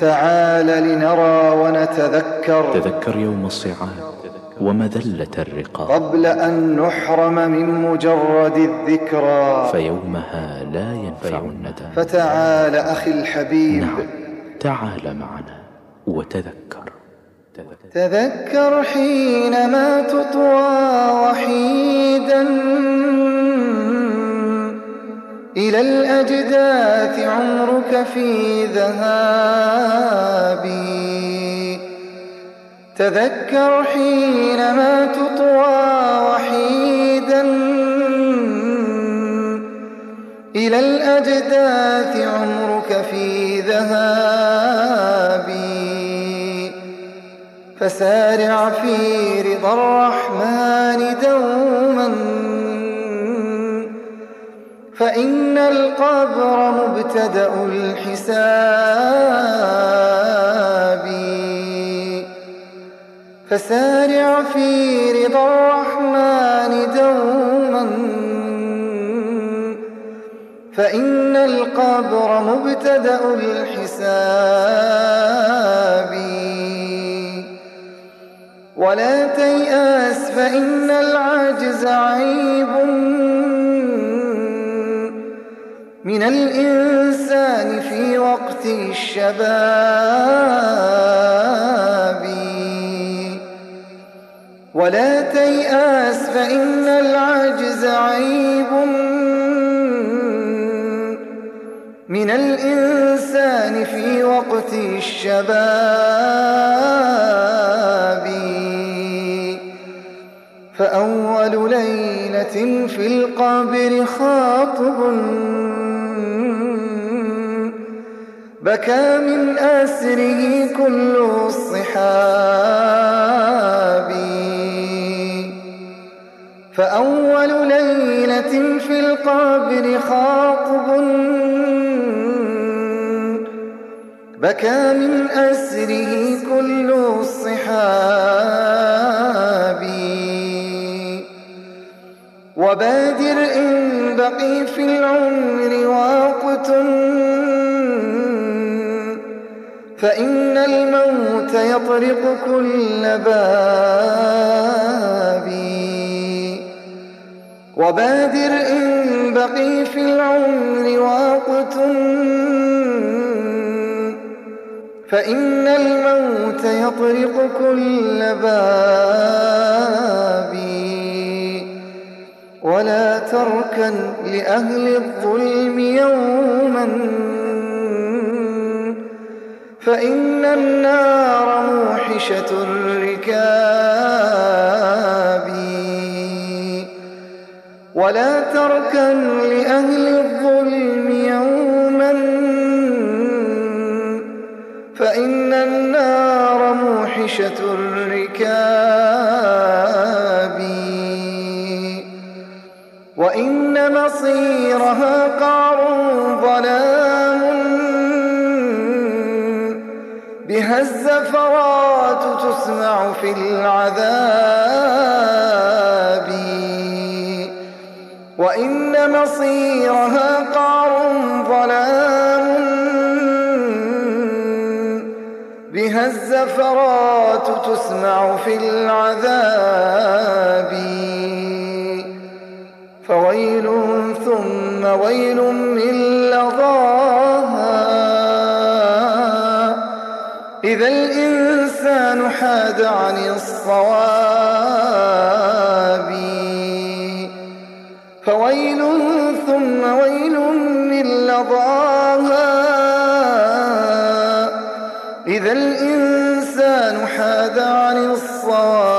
تعال لنرى ونتذكر. تذكر يوم الصعاب ومذلة الرقاب قبل أن نحرم من مجرد الذكرى. فيومها لا ينفع الندى. فتعال أخي الحبيب. نعم تعال معنا وتذكر. تذكر حينما تطوى وحيدا إلى الأجداث عمرك في ذهابي. تذكر حينما تطوى وحيدا إلى الأجداث عمرك في ذهابي. فسارع في رضا الرحمن القبر مبتدأ الحساب. فسارع في رضا الرحمن دوما. فإن القبر مبتدأ الحساب. ولا تيأس فإن العجز عيب. من الإنسان في وقت الشباب. ولا تيأس فإن العجز عيب. من الإنسان في وقت الشباب. فأول ليلة في القبر خاطب بكى من أسره كل الصحاب. فأول ليلة في القبر خاطب بكى من أسره كل الصحاب. وبادر إن بقي في العمر فإن الموت يطرق كل باب. وبادر إن بقي في العمر وقت فإن الموت يطرق كل باب. ولا تركن لأهل الظلم يوما. فإن النار موحشة الركاب ولا تركن لأهل الظلم يوما. فإن النار موحشة الركاب وإن مصيرها قعر بها الزفرات تسمع في العذاب. وإن مصيرها قعر ظلام. بها الزفرات تسمع في العذاب. فويل ثم ويل من لظاها إذا الإنسان حاد عن الصواب فويل ثم ويل من لظاها إذا الإنسان حاد عن الصواب